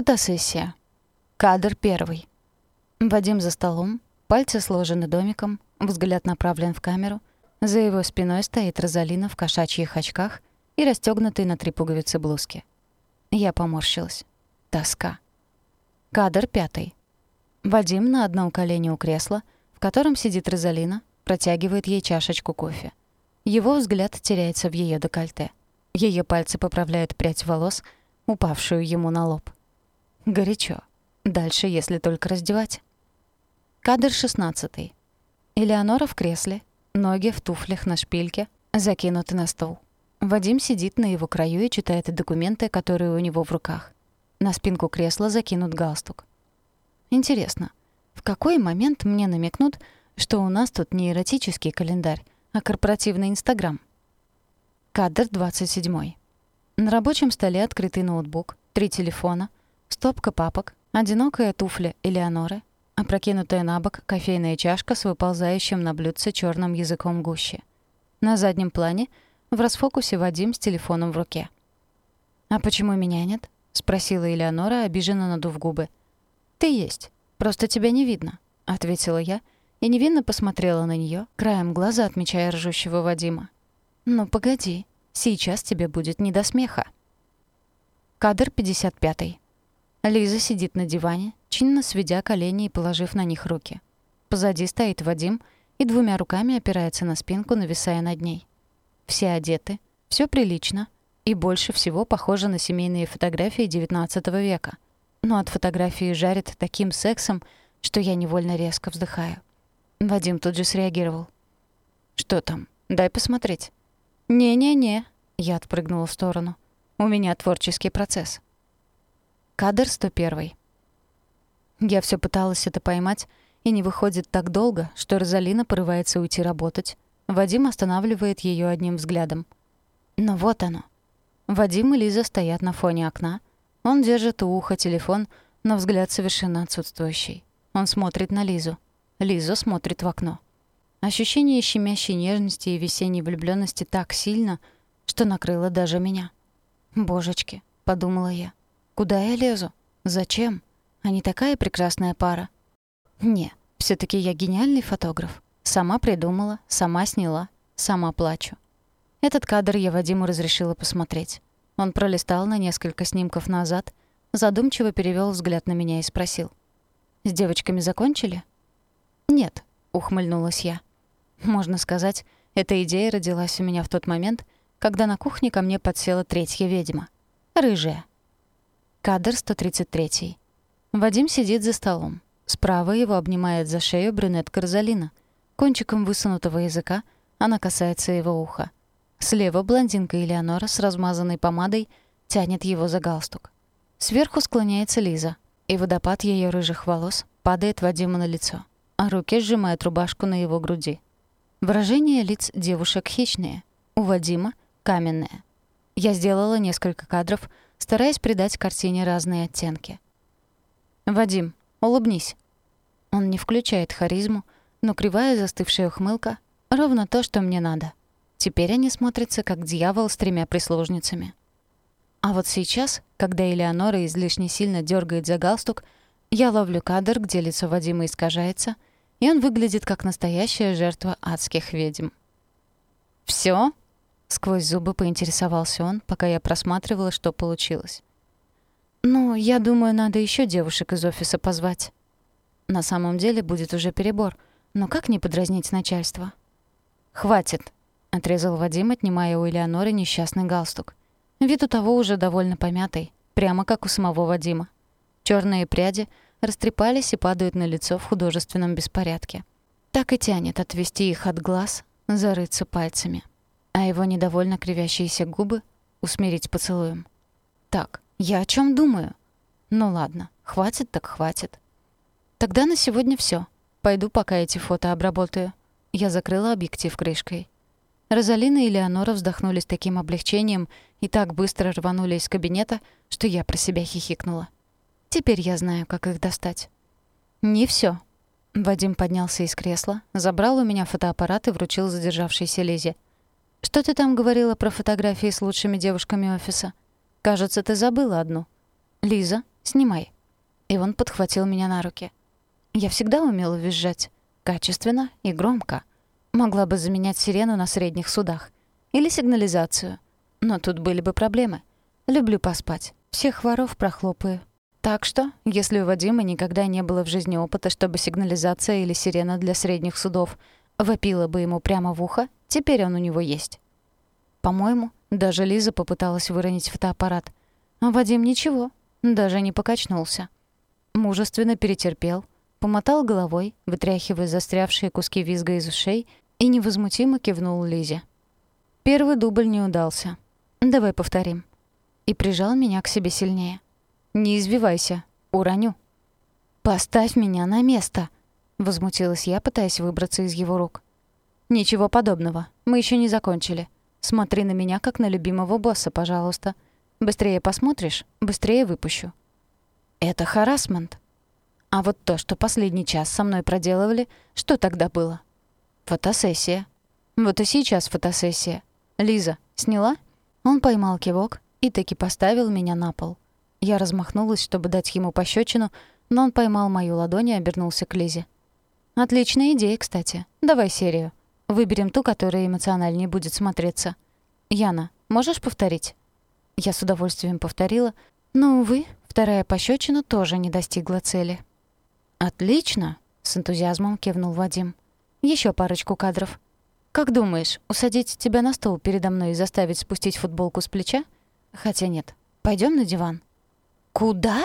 Фотосессия. Кадр первый. Вадим за столом, пальцы сложены домиком, взгляд направлен в камеру. За его спиной стоит Розалина в кошачьих очках и расстёгнутой на три пуговицы блузки. Я поморщилась. Тоска. Кадр пятый. Вадим на одном колене у кресла, в котором сидит Розалина, протягивает ей чашечку кофе. Его взгляд теряется в её декольте. Её пальцы поправляют прядь волос, упавшую ему на лоб. Горячо. Дальше, если только раздевать. Кадр шестнадцатый. Элеонора в кресле, ноги в туфлях на шпильке, закинуты на стол. Вадим сидит на его краю и читает документы, которые у него в руках. На спинку кресла закинут галстук. Интересно, в какой момент мне намекнут, что у нас тут не эротический календарь, а корпоративный Инстаграм? Кадр 27. На рабочем столе открытый ноутбук, три телефона — Стопка папок, одинокая туфля Элеоноры, опрокинутая на бок кофейная чашка с выползающим на блюдце черным языком гуще. На заднем плане в расфокусе Вадим с телефоном в руке. «А почему меня нет?» — спросила Элеонора, обиженно надув губы. «Ты есть, просто тебя не видно», — ответила я и невинно посмотрела на нее, краем глаза отмечая ржущего Вадима. «Ну, погоди, сейчас тебе будет не до смеха». Кадр 55. Лиза сидит на диване, чинно сведя колени и положив на них руки. Позади стоит Вадим и двумя руками опирается на спинку, нависая над ней. Все одеты, все прилично и больше всего похоже на семейные фотографии XIX века. Но от фотографии жарит таким сексом, что я невольно резко вздыхаю. Вадим тут же среагировал. «Что там? Дай посмотреть». «Не-не-не», — я отпрыгнула в сторону. «У меня творческий процесс». Кадр 101. Я все пыталась это поймать, и не выходит так долго, что Розалина порывается уйти работать. Вадим останавливает ее одним взглядом. Но вот оно. Вадим и Лиза стоят на фоне окна. Он держит у уха телефон, но взгляд совершенно отсутствующий. Он смотрит на Лизу. Лиза смотрит в окно. Ощущение щемящей нежности и весенней влюблённости так сильно, что накрыло даже меня. «Божечки», — подумала я, Куда я лезу? Зачем? Они такая прекрасная пара. Не, все таки я гениальный фотограф. Сама придумала, сама сняла, сама плачу. Этот кадр я Вадиму разрешила посмотреть. Он пролистал на несколько снимков назад, задумчиво перевел взгляд на меня и спросил. «С девочками закончили?» «Нет», — ухмыльнулась я. Можно сказать, эта идея родилась у меня в тот момент, когда на кухне ко мне подсела третья ведьма. Рыжая. Кадр 133. Вадим сидит за столом. Справа его обнимает за шею брюнетка Розалина. Кончиком высунутого языка она касается его уха. Слева блондинка Элеонора с размазанной помадой тянет его за галстук. Сверху склоняется Лиза, и водопад ее рыжих волос падает Вадиму на лицо, а руки сжимают рубашку на его груди. Выражение лиц девушек хищные, у Вадима — каменное. Я сделала несколько кадров — стараясь придать картине разные оттенки. «Вадим, улыбнись». Он не включает харизму, но кривая застывшая ухмылка — ровно то, что мне надо. Теперь они смотрятся, как дьявол с тремя прислужницами. А вот сейчас, когда Элеонора излишне сильно дергает за галстук, я ловлю кадр, где лицо Вадима искажается, и он выглядит как настоящая жертва адских ведьм. «Всё?» Сквозь зубы поинтересовался он, пока я просматривала, что получилось. «Ну, я думаю, надо еще девушек из офиса позвать». На самом деле будет уже перебор, но как не подразнить начальство? «Хватит», — отрезал Вадим, отнимая у Элеоноры несчастный галстук. Вид у того уже довольно помятый, прямо как у самого Вадима. Черные пряди растрепались и падают на лицо в художественном беспорядке. Так и тянет отвести их от глаз, зарыться пальцами а его недовольно кривящиеся губы усмирить поцелуем. «Так, я о чем думаю?» «Ну ладно, хватит так хватит». «Тогда на сегодня все. Пойду пока эти фото обработаю». Я закрыла объектив крышкой. Розалина и Леонора вздохнули с таким облегчением и так быстро рванули из кабинета, что я про себя хихикнула. Теперь я знаю, как их достать. «Не все. Вадим поднялся из кресла, забрал у меня фотоаппарат и вручил задержавшейся Лизе — что ты там говорила про фотографии с лучшими девушками офиса? Кажется, ты забыла одну. Лиза, снимай». И он подхватил меня на руки. Я всегда умела визжать. Качественно и громко. Могла бы заменять сирену на средних судах. Или сигнализацию. Но тут были бы проблемы. Люблю поспать. Всех воров прохлопаю. Так что, если у Вадима никогда не было в жизни опыта, чтобы сигнализация или сирена для средних судов вопила бы ему прямо в ухо, теперь он у него есть. По-моему, даже Лиза попыталась выронить фотоаппарат. А Вадим ничего, даже не покачнулся. Мужественно перетерпел, помотал головой, вытряхивая застрявшие куски визга из ушей, и невозмутимо кивнул Лизе. Первый дубль не удался. Давай повторим. И прижал меня к себе сильнее. Не избивайся, уроню. Поставь меня на место, возмутилась я, пытаясь выбраться из его рук. Ничего подобного. Мы еще не закончили. Смотри на меня как на любимого босса, пожалуйста. Быстрее посмотришь, быстрее выпущу. Это харасмент. А вот то, что последний час со мной проделывали, что тогда было? Фотосессия. Вот и сейчас фотосессия. Лиза, сняла? Он поймал кивок и таки поставил меня на пол. Я размахнулась, чтобы дать ему пощечину, но он поймал мою ладонь и обернулся к Лизе. «Отличная идея, кстати. Давай серию. Выберем ту, которая эмоциональнее будет смотреться. Яна, можешь повторить?» Я с удовольствием повторила, но, увы, вторая пощечина тоже не достигла цели. «Отлично!» — с энтузиазмом кивнул Вадим. Еще парочку кадров. Как думаешь, усадить тебя на стол передо мной и заставить спустить футболку с плеча? Хотя нет. Пойдем на диван». «Куда?»